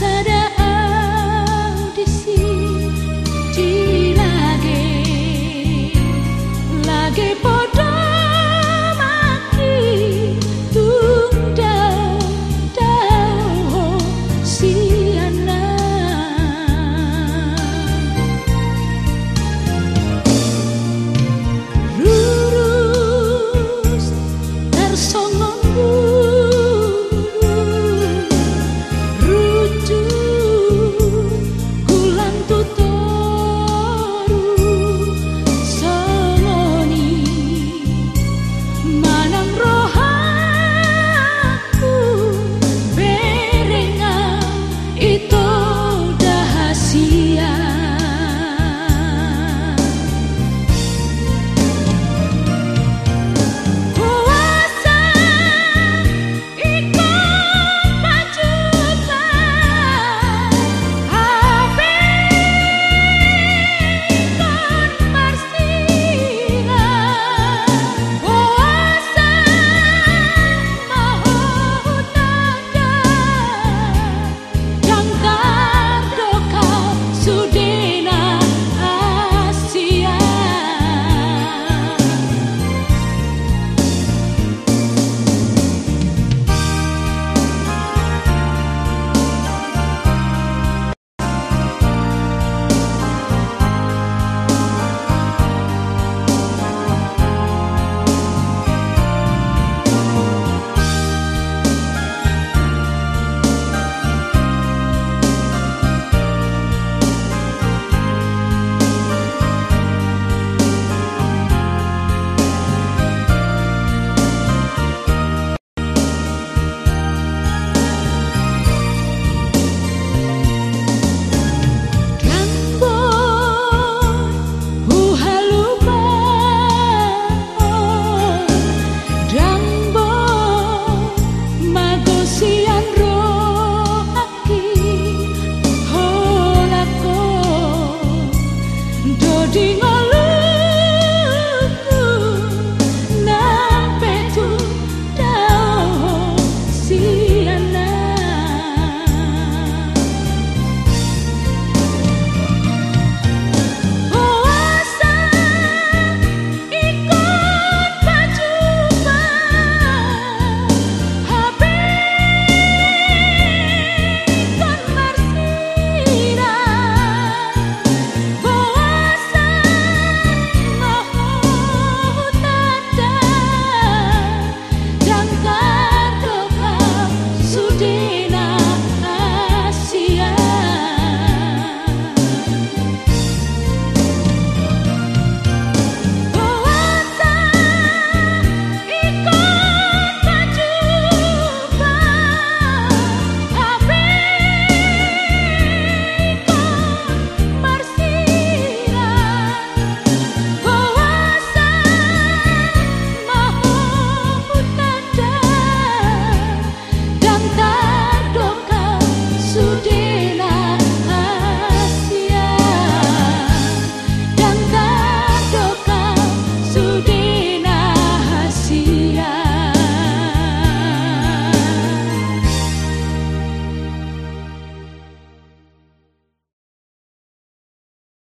sadar.